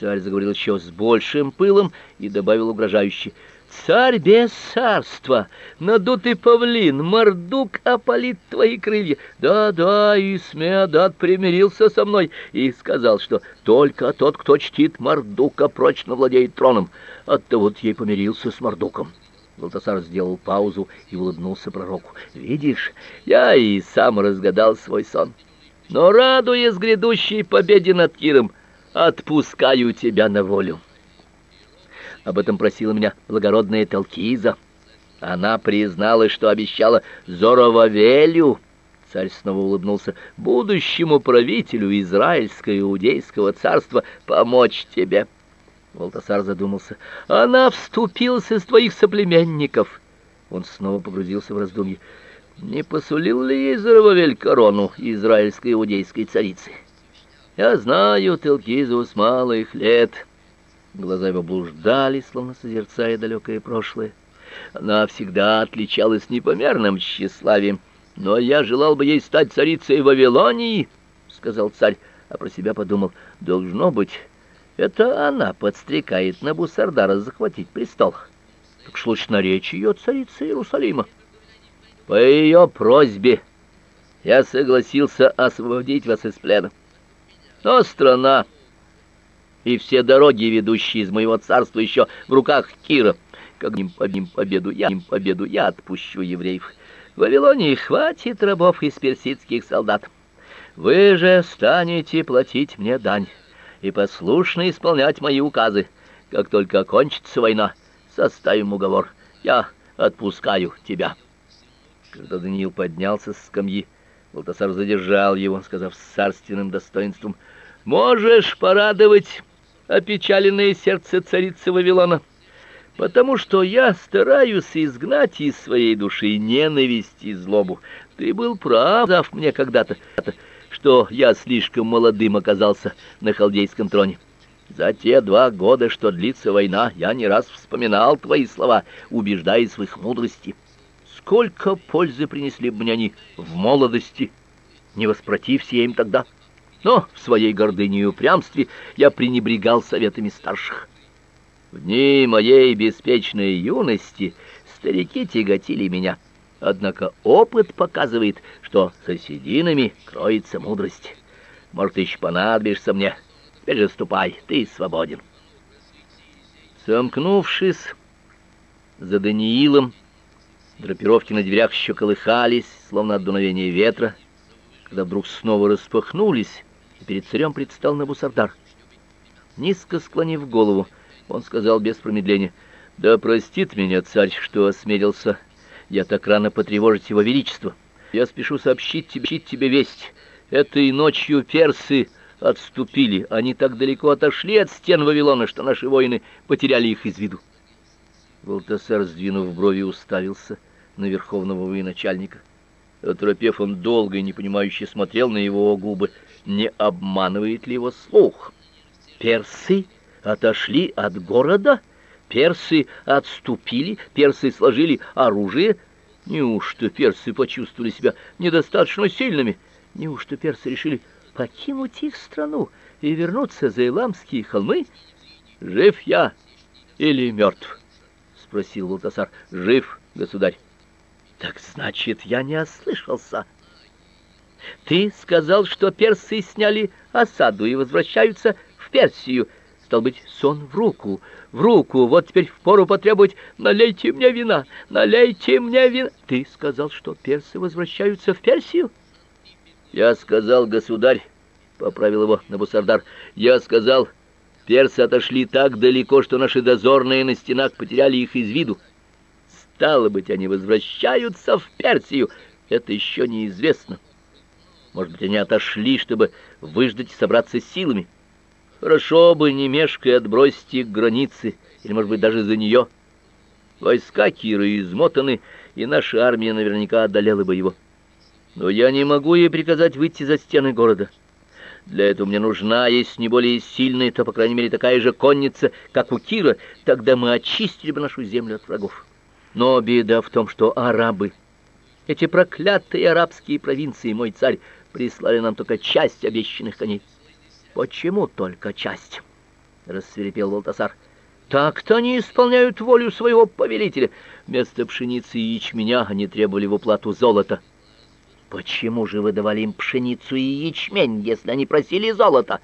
Царь заговорил еще с большим пылом и добавил угрожающе. «Царь без царства, надутый павлин, мордук опалит твои крылья. Да-да, и Смеодат примирился со мной и сказал, что только тот, кто чтит мордука, прочно владеет троном. Оттого вот ей помирился с мордуком». Валтасар сделал паузу и улыбнулся пророку. «Видишь, я и сам разгадал свой сон. Но, радуясь грядущей победе над Киром, отпускаю тебя на волю». Об этом просила меня благородная Талкиза. Она призналась, что обещала Зоровавелю, царь снова улыбнулся, будущему правителю Израильского Иудейского царства помочь тебе. Волтасар задумался. Она вступилась из твоих соплеменников. Он снова погрузился в раздумье. Не посулил ли ей Зоровавель корону израильской иудейской царицы? Я знаю Телкизу с малых лет. Глаза его блуждали, словно созерцая далекое прошлое. Она всегда отличалась непомерным тщеславием. Но я желал бы ей стать царицей Вавилонии, — сказал царь, а про себя подумал, — должно быть, это она подстрекает Набусардара захватить престол. Так что лучше наречь ее царицей Иерусалима. По ее просьбе я согласился освободить вас из плена. Но страна и все дороги, ведущие из моего царства, еще в руках Кира. Как им подним победу я, им победу я отпущу евреев. В Вавилонии хватит рабов из персидских солдат. Вы же станете платить мне дань и послушно исполнять мои указы. Как только окончится война, составим уговор. Я отпускаю тебя. Когда Даниил поднялся с скамьи, Валтасар задержал его, сказав с царственным достоинством, «Можешь порадовать опечаленное сердце царицы Вавилона, потому что я стараюсь изгнать из своей души ненависть и злобу. Ты был прав, дав мне когда-то, что я слишком молодым оказался на халдейском троне. За те два года, что длится война, я не раз вспоминал твои слова, убеждаясь в их мудрости. Сколько пользы принесли бы мне они в молодости, не воспротився я им тогда» но в своей гордыне и упрямстве я пренебрегал советами старших. В дни моей беспечной юности старики тяготили меня, однако опыт показывает, что за сединами кроется мудрость. Может, еще понадобишься мне. Теперь же ступай, ты свободен. Сомкнувшись за Даниилом, драпировки на дверях еще колыхались, словно от дуновения ветра, когда вдруг снова распахнулись, и перед царем предстал Набусардар. Низко склонив голову, он сказал без промедления, «Да простит меня царь, что осмелился я так рано потревожить его величество. Я спешу сообщить тебе, тебе весть. Этой ночью персы отступили, они так далеко отошли от стен Вавилона, что наши воины потеряли их из виду». Валтасар, сдвинув брови, уставился на верховного военачальника. Оторопев, он долго и непонимающе смотрел на его губы, не обманывает ли его слух. Персы отошли от города, персы отступили, персы сложили оружие. Неужто персы почувствовали себя недостаточно сильными? Неужто персы решили покинуть их страну и вернуться за Иламские холмы? Жив я или мертв? спросил Валтасар. Жив, государь. Так значит, я не ослышался. Ты сказал, что персы сняли осаду и возвращаются в Персию. Стал быть, сон в руку, в руку. Вот теперь впору потребовать: "Налейте мне вина, налейте мне вина". Ты сказал, что персы возвращаются в Персию? Я сказал, государь, поправил его Набусардар. Я сказал, персы отошли так далеко, что наши дозорные на стенах потеряли их из виду. Стало быть, они возвращаются в Персию. Это еще неизвестно. Может быть, они отошли, чтобы выждать и собраться силами. Хорошо бы, не мешкая, отбросить их к границе, или, может быть, даже за нее. Войска Кира измотаны, и наша армия наверняка одолела бы его. Но я не могу ей приказать выйти за стены города. Для этого мне нужна, если не более сильная, то, по крайней мере, такая же конница, как у Кира, тогда мы очистили бы нашу землю от врагов. Но беда в том, что арабы, эти проклятые арабские провинции, мой царь, прислали нам только часть обещанных коней. Почему только часть? — рассверепел Волтасар. «Так-то они исполняют волю своего повелителя. Вместо пшеницы и ячменя они требовали в уплату золота». «Почему же вы давали им пшеницу и ячмень, если они просили золото?»